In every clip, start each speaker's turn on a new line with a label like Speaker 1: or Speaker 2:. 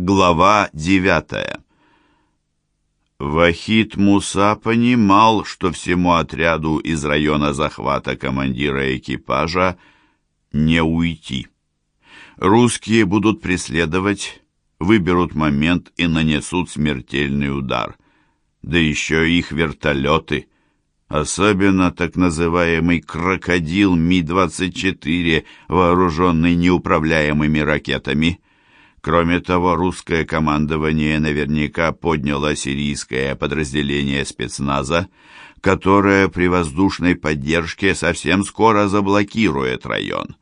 Speaker 1: Глава девятая Вахид Муса понимал, что всему отряду из района захвата командира экипажа не уйти. Русские будут преследовать, выберут момент и нанесут смертельный удар. Да еще их вертолеты, особенно так называемый «крокодил Ми-24», вооруженный неуправляемыми ракетами – Кроме того, русское командование наверняка подняло сирийское подразделение спецназа, которое при воздушной поддержке совсем скоро заблокирует район.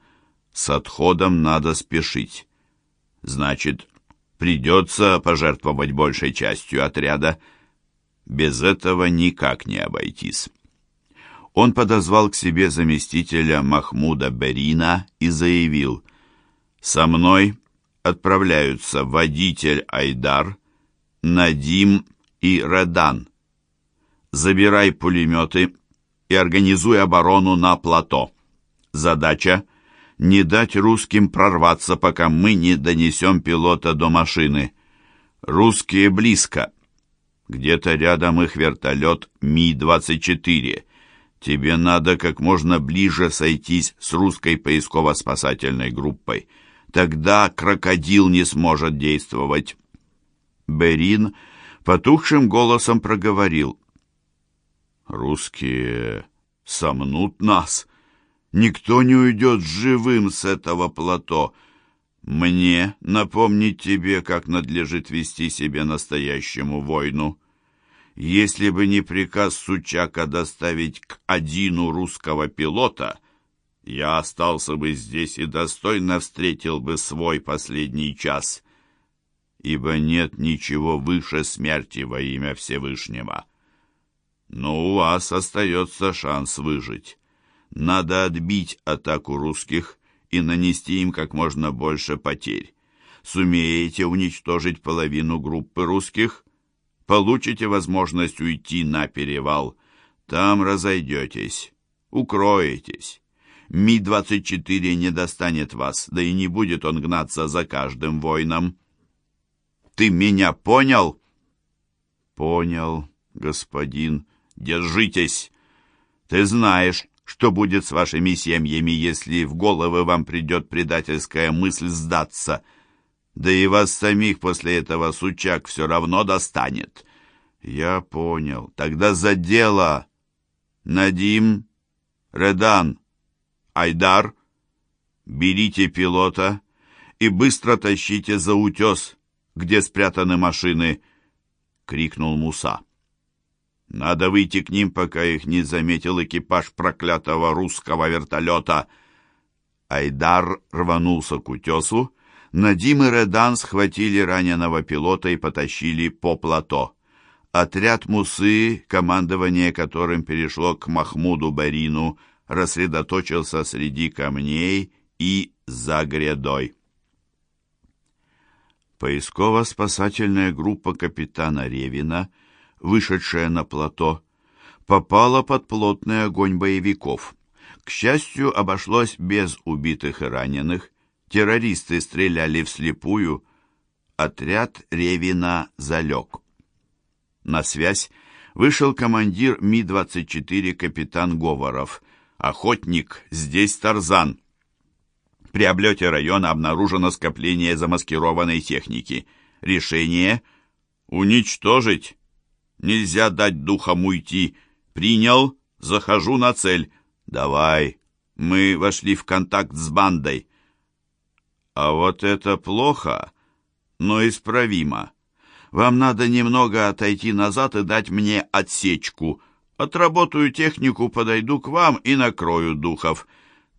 Speaker 1: С отходом надо спешить. Значит, придется пожертвовать большей частью отряда. Без этого никак не обойтись. Он подозвал к себе заместителя Махмуда Берина и заявил «Со мной отправляются водитель Айдар, Надим и Редан. Забирай пулеметы и организуй оборону на плато. Задача — не дать русским прорваться, пока мы не донесем пилота до машины. Русские близко. Где-то рядом их вертолет Ми-24. Тебе надо как можно ближе сойтись с русской поисково-спасательной группой. Тогда крокодил не сможет действовать. Берин потухшим голосом проговорил. «Русские сомнут нас. Никто не уйдет живым с этого плато. Мне напомнить тебе, как надлежит вести себе настоящему войну. Если бы не приказ Сучака доставить к Адину русского пилота, я остался бы здесь и достойно встретил бы свой последний час, ибо нет ничего выше смерти во имя Всевышнего. Но у вас остается шанс выжить. Надо отбить атаку русских и нанести им как можно больше потерь. Сумеете уничтожить половину группы русских, получите возможность уйти на перевал. Там разойдетесь, укроетесь Ми-24 не достанет вас, да и не будет он гнаться за каждым воином. Ты меня понял? Понял, господин. Держитесь. Ты знаешь, что будет с вашими семьями, если в головы вам придет предательская мысль сдаться. Да и вас самих после этого сучак все равно достанет. Я понял. Тогда за дело. Надим, Редан, Айдар, берите пилота и быстро тащите за утес, где спрятаны машины, — крикнул Муса. Надо выйти к ним, пока их не заметил экипаж проклятого русского вертолета. Айдар рванулся к утесу, Надим и Редан схватили раненого пилота и потащили по плато. Отряд Мусы, командование которым перешло к Махмуду Барину, рассредоточился среди камней и за грядой. Поисково-спасательная группа капитана Ревина, вышедшая на плато, попала под плотный огонь боевиков. К счастью, обошлось без убитых и раненых. Террористы стреляли вслепую. Отряд Ревина залег. На связь вышел командир Ми-24 капитан Говоров – Охотник, здесь Тарзан. При облете района обнаружено скопление замаскированной техники. Решение — уничтожить. Нельзя дать духам уйти. Принял, захожу на цель. Давай. Мы вошли в контакт с бандой. А вот это плохо, но исправимо. Вам надо немного отойти назад и дать мне отсечку — Отработаю технику, подойду к вам и накрою духов.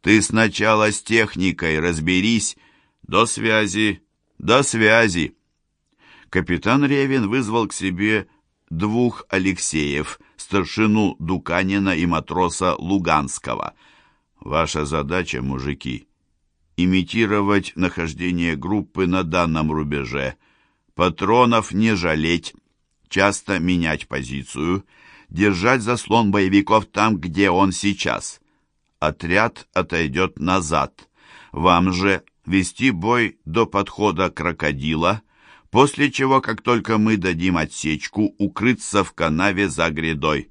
Speaker 1: Ты сначала с техникой разберись. До связи, до связи. Капитан Ревин вызвал к себе двух Алексеев, старшину Дуканина и матроса Луганского. Ваша задача, мужики, имитировать нахождение группы на данном рубеже. Патронов не жалеть, часто менять позицию — держать заслон боевиков там, где он сейчас. Отряд отойдет назад. Вам же вести бой до подхода крокодила, после чего, как только мы дадим отсечку, укрыться в канаве за грядой.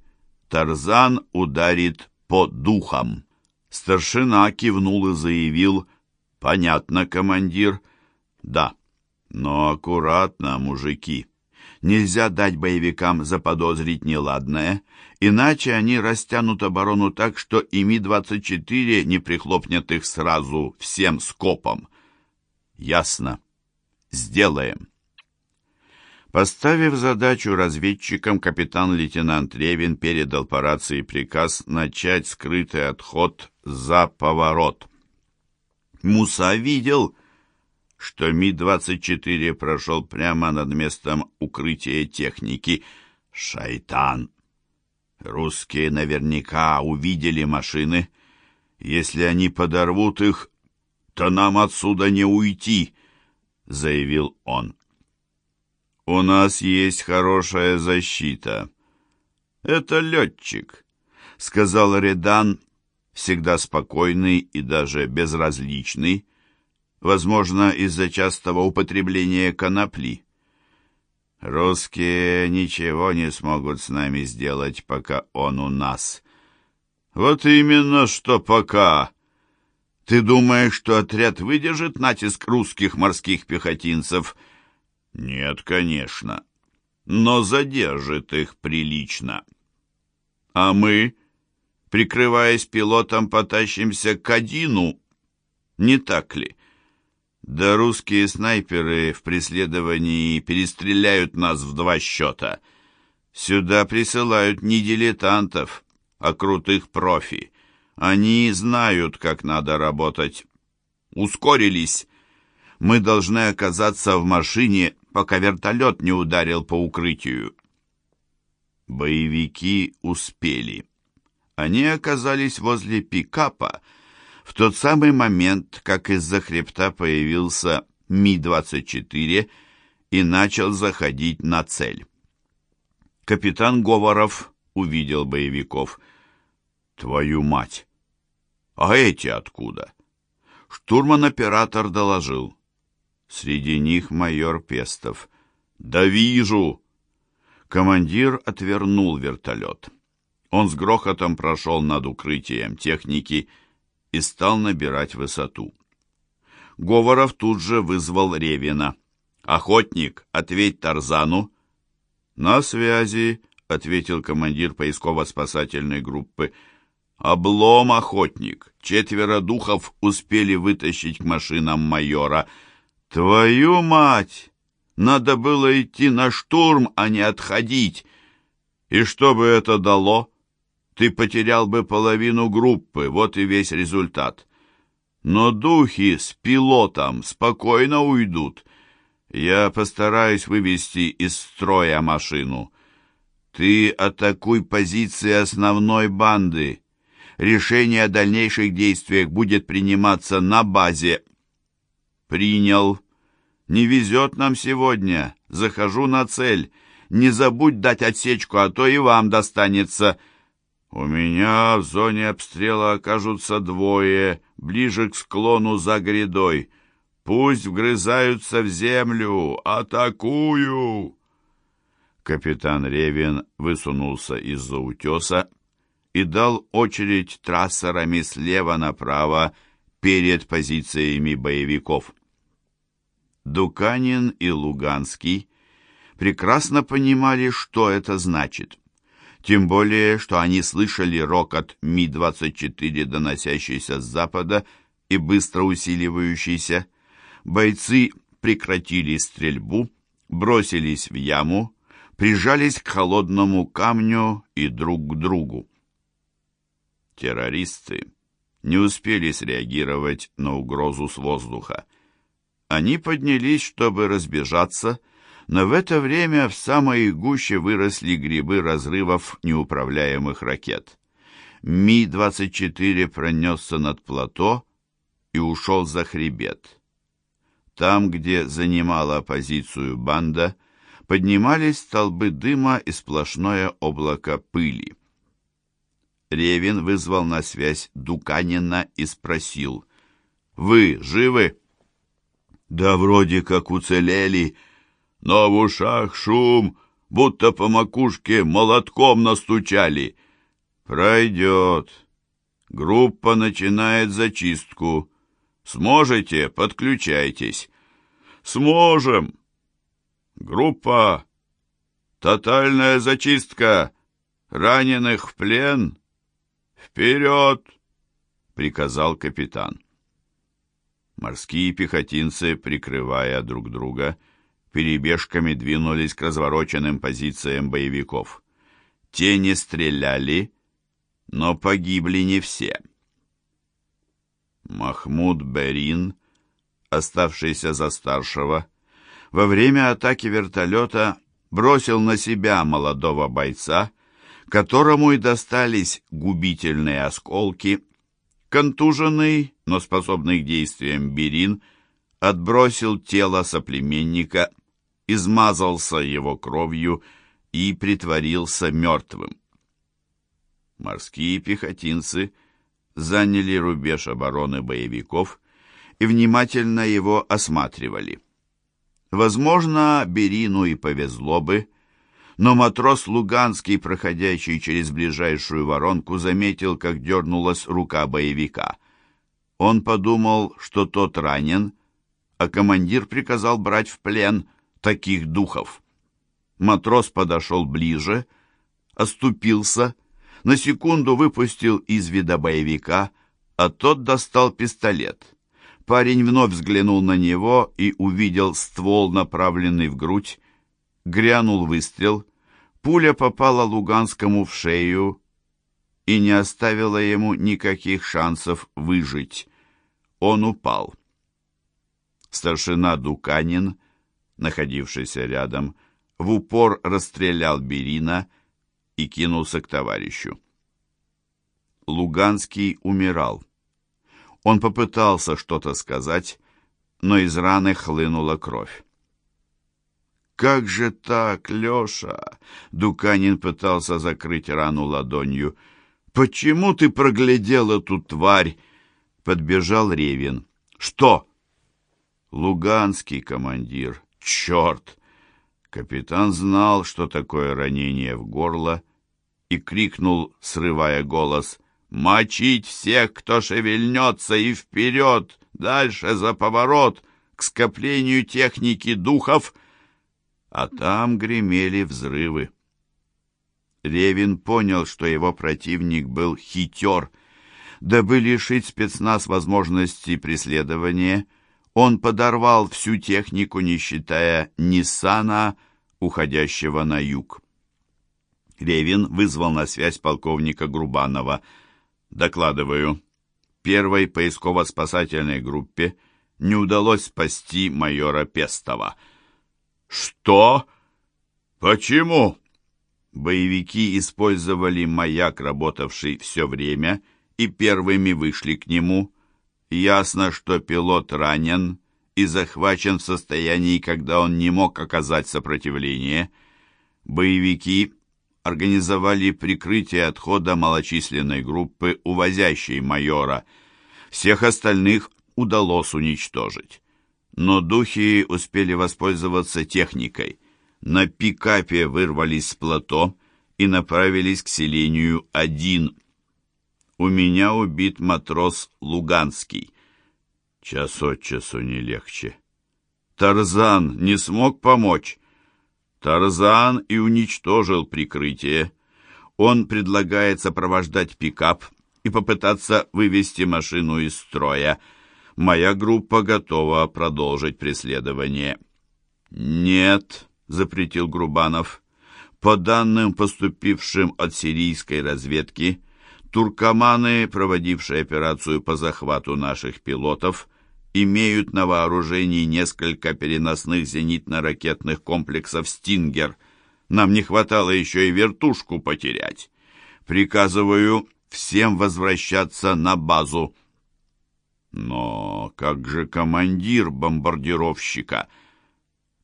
Speaker 1: Тарзан ударит по духам. Старшина кивнул и заявил, «Понятно, командир». «Да, но аккуратно, мужики. Нельзя дать боевикам заподозрить неладное, иначе они растянут оборону так, что и Ми-24 не прихлопнет их сразу всем скопом». «Ясно. Сделаем». Поставив задачу разведчикам, капитан-лейтенант Ревин передал по рации приказ начать скрытый отход за поворот. Муса видел, что Ми-24 прошел прямо над местом укрытия техники. Шайтан! Русские наверняка увидели машины. Если они подорвут их, то нам отсюда не уйти, — заявил он. «У нас есть хорошая защита. Это летчик», — сказал Редан, всегда спокойный и даже безразличный, возможно, из-за частого употребления конопли. «Русские ничего не смогут с нами сделать, пока он у нас». «Вот именно что пока!» «Ты думаешь, что отряд выдержит натиск русских морских пехотинцев?» Нет, конечно, но задержит их прилично. А мы, прикрываясь пилотом, потащимся к Адину, не так ли? Да русские снайперы в преследовании перестреляют нас в два счета. Сюда присылают не дилетантов, а крутых профи. Они знают, как надо работать. Ускорились. Мы должны оказаться в машине пока вертолет не ударил по укрытию. Боевики успели. Они оказались возле пикапа в тот самый момент, как из-за хребта появился Ми-24 и начал заходить на цель. Капитан Говоров увидел боевиков. «Твою мать! А эти откуда?» Штурман-оператор доложил. Среди них майор Пестов. «Да вижу!» Командир отвернул вертолет. Он с грохотом прошел над укрытием техники и стал набирать высоту. Говоров тут же вызвал Ревина. «Охотник, ответь Тарзану!» «На связи», — ответил командир поисково-спасательной группы. «Облом, охотник! Четверо духов успели вытащить к машинам майора». «Твою мать! Надо было идти на штурм, а не отходить. И что бы это дало? Ты потерял бы половину группы, вот и весь результат. Но духи с пилотом спокойно уйдут. Я постараюсь вывести из строя машину. Ты атакуй позиции основной банды. Решение о дальнейших действиях будет приниматься на базе «Принял. Не везет нам сегодня. Захожу на цель. Не забудь дать отсечку, а то и вам достанется». «У меня в зоне обстрела окажутся двое, ближе к склону за грядой. Пусть вгрызаются в землю. Атакую!» Капитан Ревин высунулся из-за утеса и дал очередь трассерами слева направо перед позициями боевиков. Дуканин и Луганский прекрасно понимали, что это значит. Тем более, что они слышали рокот Ми-24, доносящийся с запада и быстро усиливающийся. Бойцы прекратили стрельбу, бросились в яму, прижались к холодному камню и друг к другу. Террористы не успели среагировать на угрозу с воздуха. Они поднялись, чтобы разбежаться, но в это время в самой гуще выросли грибы разрывов неуправляемых ракет. Ми-24 пронесся над плато и ушел за хребет. Там, где занимала позицию банда, поднимались столбы дыма и сплошное облако пыли. Ревин вызвал на связь Дуканина и спросил, «Вы живы?» «Да вроде как уцелели, но в ушах шум, будто по макушке молотком настучали. Пройдет. Группа начинает зачистку. Сможете, подключайтесь. Сможем. Группа. Тотальная зачистка. Раненых в плен. Вперед, приказал капитан. Морские пехотинцы, прикрывая друг друга, перебежками двинулись к развороченным позициям боевиков. Те не стреляли, но погибли не все. Махмуд Берин, оставшийся за старшего, во время атаки вертолета бросил на себя молодого бойца, которому и достались губительные осколки. Контуженный, но способный к действиям Берин, отбросил тело соплеменника измазался его кровью и притворился мертвым. Морские пехотинцы заняли рубеж обороны боевиков и внимательно его осматривали. Возможно, Берину и повезло бы, но матрос Луганский, проходящий через ближайшую воронку, заметил, как дернулась рука боевика. Он подумал, что тот ранен, а командир приказал брать в плен – таких духов. Матрос подошел ближе, оступился, на секунду выпустил из вида боевика, а тот достал пистолет. Парень вновь взглянул на него и увидел ствол, направленный в грудь. Грянул выстрел. Пуля попала Луганскому в шею и не оставила ему никаких шансов выжить. Он упал. Старшина Дуканин находившийся рядом, в упор расстрелял Берина и кинулся к товарищу. Луганский умирал. Он попытался что-то сказать, но из раны хлынула кровь. «Как же так, Леша?» Дуканин пытался закрыть рану ладонью. «Почему ты проглядел эту тварь?» Подбежал Ревин. «Что?» «Луганский командир. «Черт!» Капитан знал, что такое ранение в горло, и крикнул, срывая голос, «Мочить всех, кто шевельнется, и вперед, дальше за поворот, к скоплению техники духов!» А там гремели взрывы. Ревин понял, что его противник был хитер. Дабы лишить спецназ возможности преследования, он подорвал всю технику, не считая Ниссана, уходящего на юг. Ревин вызвал на связь полковника Грубанова. «Докладываю. Первой поисково-спасательной группе не удалось спасти майора Пестова». «Что? Почему?» Боевики использовали маяк, работавший все время, и первыми вышли к нему. Ясно, что пилот ранен и захвачен в состоянии, когда он не мог оказать сопротивление. Боевики организовали прикрытие отхода малочисленной группы, увозящей майора. Всех остальных удалось уничтожить. Но духи успели воспользоваться техникой. На пикапе вырвались с плато и направились к селению один у меня убит матрос Луганский. Час от часу не легче. Тарзан не смог помочь. Тарзан и уничтожил прикрытие. Он предлагает сопровождать пикап и попытаться вывести машину из строя. Моя группа готова продолжить преследование. «Нет», — запретил Грубанов, — «по данным, поступившим от сирийской разведки, Туркоманы, проводившие операцию по захвату наших пилотов, имеют на вооружении несколько переносных зенитно-ракетных комплексов «Стингер». Нам не хватало еще и вертушку потерять. Приказываю всем возвращаться на базу. Но как же командир бомбардировщика?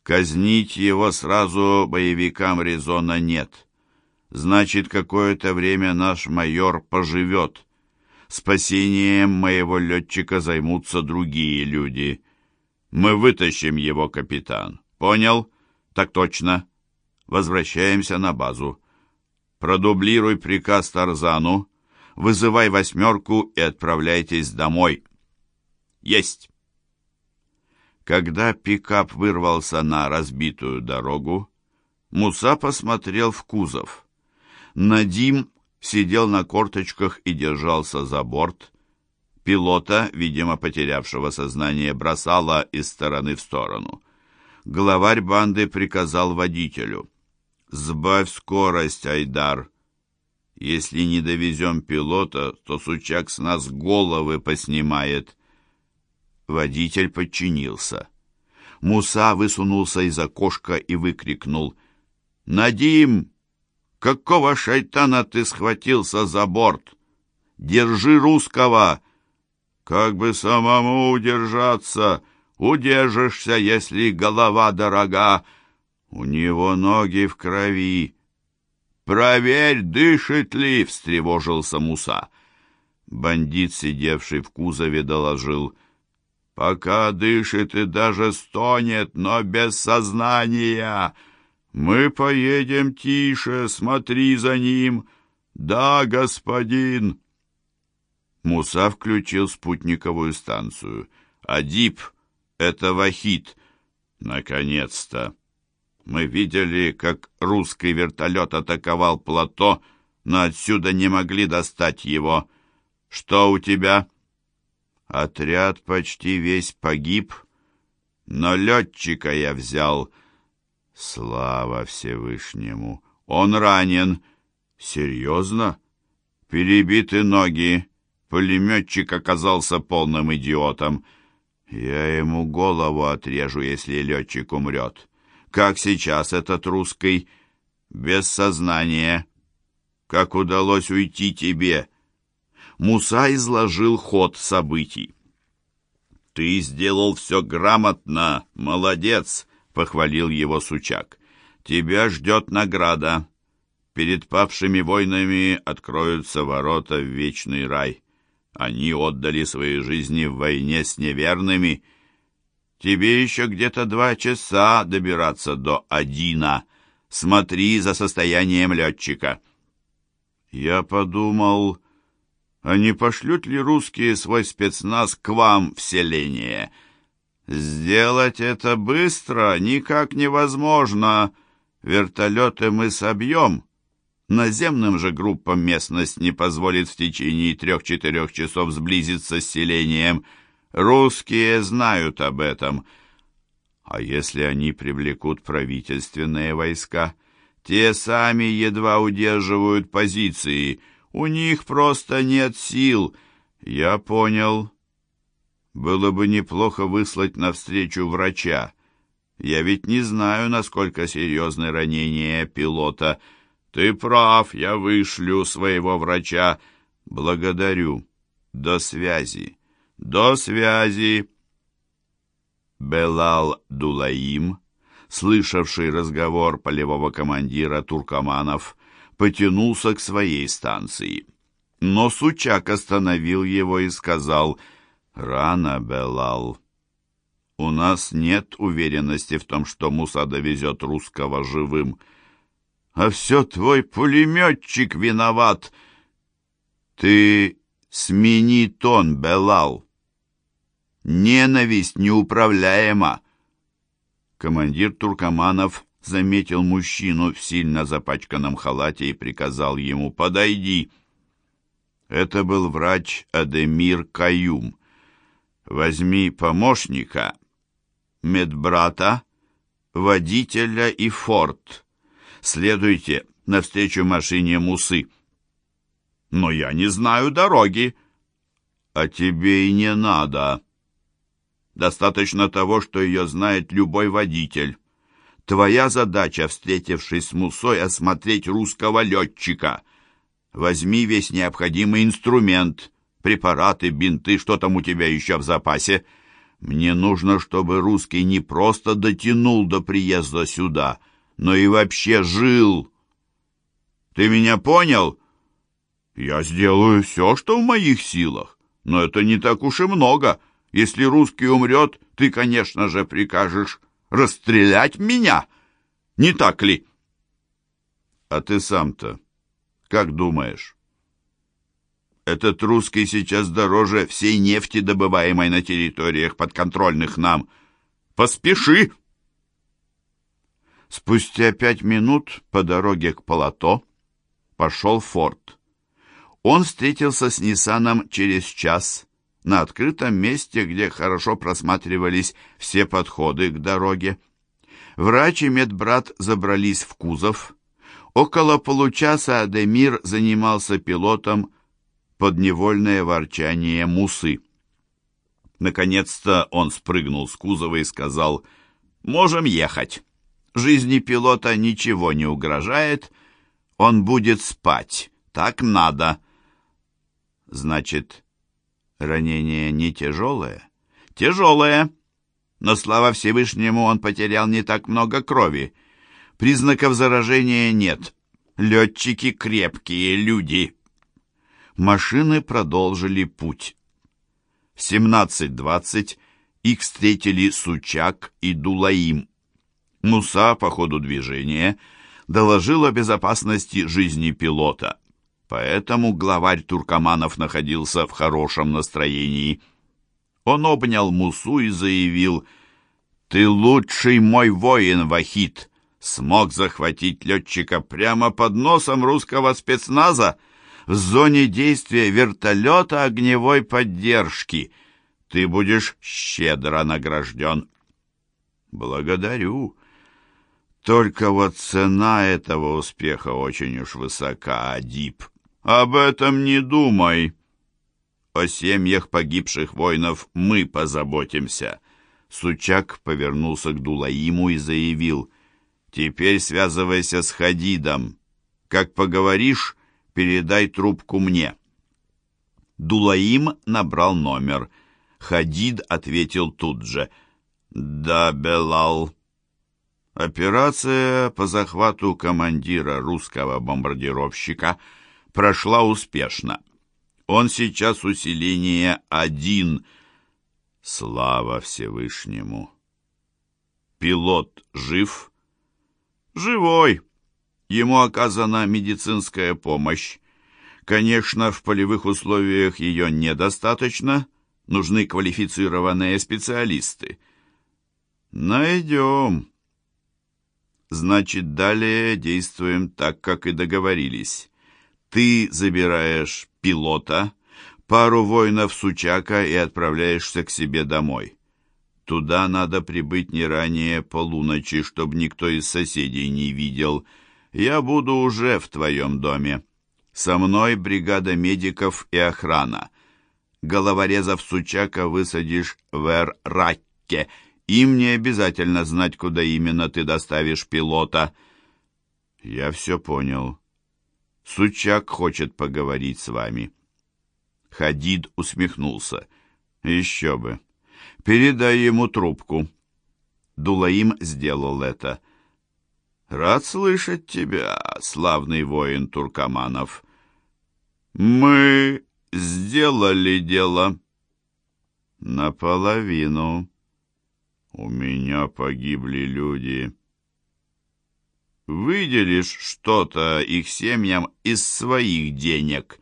Speaker 1: Казнить его сразу боевикам резона нет. Значит, какое-то время наш майор поживет. Спасением моего летчика займутся другие люди. Мы вытащим его, капитан. Понял? Так точно. Возвращаемся на базу. Продублируй приказ Тарзану, вызывай восьмерку и отправляйтесь домой. Есть. Когда пикап вырвался на разбитую дорогу, Муса посмотрел в кузов. Надим сидел на корточках и держался за борт. Пилота, видимо, потерявшего сознание, бросало из стороны в сторону. Главарь банды приказал водителю. «Сбавь скорость, Айдар. Если не довезем пилота, то сучак с нас головы поснимает». Водитель подчинился. Муса высунулся из окошка и выкрикнул. «Надим, какого шайтана ты схватился за борт? Держи русского!» «Как бы самому удержаться? Удержишься, если голова дорога. У него ноги в крови». «Проверь, дышит ли!» — встревожился Муса. Бандит, сидевший в кузове, доложил. Пока дышит и даже стонет, но без сознания. Мы поедем тише, смотри за ним. Да, господин. Муса включил спутниковую станцию. Адип — это Вахид. Наконец-то. Мы видели, как русский вертолет атаковал плато, но отсюда не могли достать его. Что у тебя? Отряд почти весь погиб, но летчика я взял. Слава Всевышнему! Он ранен. Серьезно? Перебиты ноги. Пулеметчик оказался полным идиотом. Я ему голову отрежу, если летчик умрет. Как сейчас этот русский? Без сознания. Как удалось уйти тебе? Муса изложил ход событий. «Ты сделал все грамотно, молодец!» — похвалил его Сучак. «Тебя ждет награда. Перед павшими войнами откроются ворота в вечный рай. Они отдали свои жизни в войне с неверными. Тебе еще где-то два часа добираться до Адина. Смотри за состоянием летчика». Я подумал, а не пошлют ли русские свой спецназ к вам в селение? Сделать это быстро никак невозможно. Вертолеты мы собьем. Наземным же группам местность не позволит в течение трех-четырех часов сблизиться с селением. Русские знают об этом. А если они привлекут правительственные войска? Те сами едва удерживают позиции — у них просто нет сил. Я понял. Было бы неплохо выслать навстречу врача. Я ведь не знаю, насколько серьезны ранения пилота. Ты прав, я вышлю своего врача. Благодарю. До связи. До связи. Белал Дулаим, слышавший разговор полевого командира Туркоманов, потянулся к своей станции. Но Сучак остановил его и сказал «Рано, Белал. У нас нет уверенности в том, что Муса довезет русского живым. А все твой пулеметчик виноват. Ты смени тон, Белал. Ненависть неуправляема». Командир Туркоманов заметил мужчину в сильно запачканном халате и приказал ему «Подойди». Это был врач Адемир Каюм. «Возьми помощника, медбрата, водителя и форт. Следуйте навстречу машине Мусы». «Но я не знаю дороги». «А тебе и не надо. Достаточно того, что ее знает любой водитель». Твоя задача, встретившись с Мусой, осмотреть русского летчика. Возьми весь необходимый инструмент, препараты, бинты, что там у тебя еще в запасе. Мне нужно, чтобы русский не просто дотянул до приезда сюда, но и вообще жил. Ты меня понял? Я сделаю все, что в моих силах, но это не так уж и много. Если русский умрет, ты, конечно же, прикажешь расстрелять меня? Не так ли? А ты сам-то как думаешь? Этот русский сейчас дороже всей нефти, добываемой на территориях подконтрольных нам. Поспеши!» Спустя пять минут по дороге к Палато пошел Форд. Он встретился с Ниссаном через час на открытом месте, где хорошо просматривались все подходы к дороге. Врач и медбрат забрались в кузов. Около получаса Адемир занимался пилотом под невольное ворчание Мусы. Наконец-то он спрыгнул с кузова и сказал «Можем ехать. Жизни пилота ничего не угрожает. Он будет спать. Так надо». «Значит, ранение не тяжелое?» «Тяжелое. Но, слава Всевышнему, он потерял не так много крови. Признаков заражения нет. Летчики крепкие люди» машины продолжили путь. В 17.20 их встретили Сучак и Дулаим. Муса по ходу движения доложил о безопасности жизни пилота, поэтому главарь туркоманов находился в хорошем настроении. Он обнял Мусу и заявил «Ты лучший мой воин, Вахид!» Смог захватить летчика прямо под носом русского спецназа — в зоне действия вертолета огневой поддержки. Ты будешь щедро награжден. Благодарю. Только вот цена этого успеха очень уж высока, Адип. Об этом не думай. О семьях погибших воинов мы позаботимся. Сучак повернулся к Дулаиму и заявил, «Теперь связывайся с Хадидом. Как поговоришь, передай трубку мне». Дулаим набрал номер. Хадид ответил тут же. «Да, Белал». Операция по захвату командира русского бомбардировщика прошла успешно. Он сейчас усиление один. Слава Всевышнему! Пилот жив? Живой! Ему оказана медицинская помощь. Конечно, в полевых условиях ее недостаточно, нужны квалифицированные специалисты. Найдем. Значит, далее действуем так, как и договорились. Ты забираешь пилота, пару воинов Сучака и отправляешься к себе домой. Туда надо прибыть не ранее полуночи, чтобы никто из соседей не видел, — я буду уже в твоем доме. Со мной бригада медиков и охрана. Головорезов Сучака высадишь в Эр-Ракке. Им не обязательно знать, куда именно ты доставишь пилота. Я все понял. Сучак хочет поговорить с вами. Хадид усмехнулся. Еще бы. Передай ему трубку. Дулаим сделал это. — Рад слышать тебя, славный воин Туркоманов. Мы сделали дело. Наполовину. У меня погибли люди. Выделишь что-то их семьям из своих денег.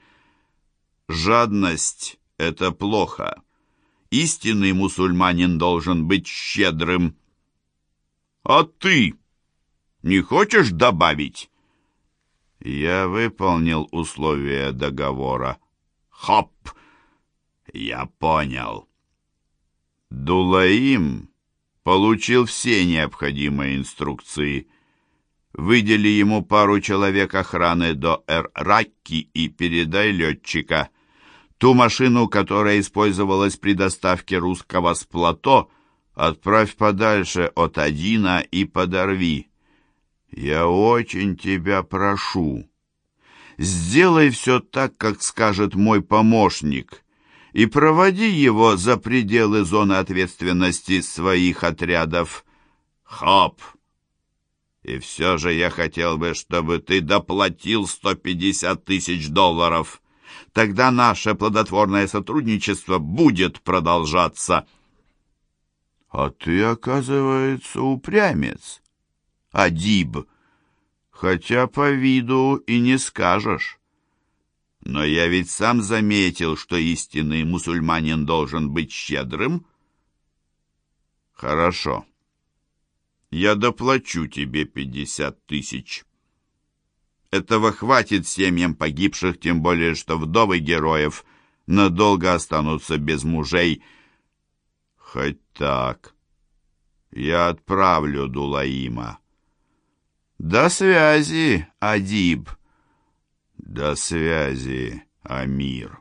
Speaker 1: Жадность — это плохо. Истинный мусульманин должен быть щедрым. А ты... Не хочешь добавить?» «Я выполнил условия договора». «Хоп! Я понял». Дулаим получил все необходимые инструкции. Выдели ему пару человек охраны до Эр-Ракки и передай летчика. Ту машину, которая использовалась при доставке русского с плато, отправь подальше от Адина и подорви. Я очень тебя прошу, сделай все так, как скажет мой помощник, и проводи его за пределы зоны ответственности своих отрядов. Хоп! И все же я хотел бы, чтобы ты доплатил 150 тысяч долларов. Тогда наше плодотворное сотрудничество будет продолжаться. А ты, оказывается, упрямец. Адиб. Хотя по виду и не скажешь. Но я ведь сам заметил, что истинный мусульманин должен быть щедрым. Хорошо. Я доплачу тебе пятьдесят тысяч. Этого хватит семьям погибших, тем более, что вдовы героев надолго останутся без мужей. Хоть так. Я отправлю Дулаима. До связи, Адиб. До связи, Амир.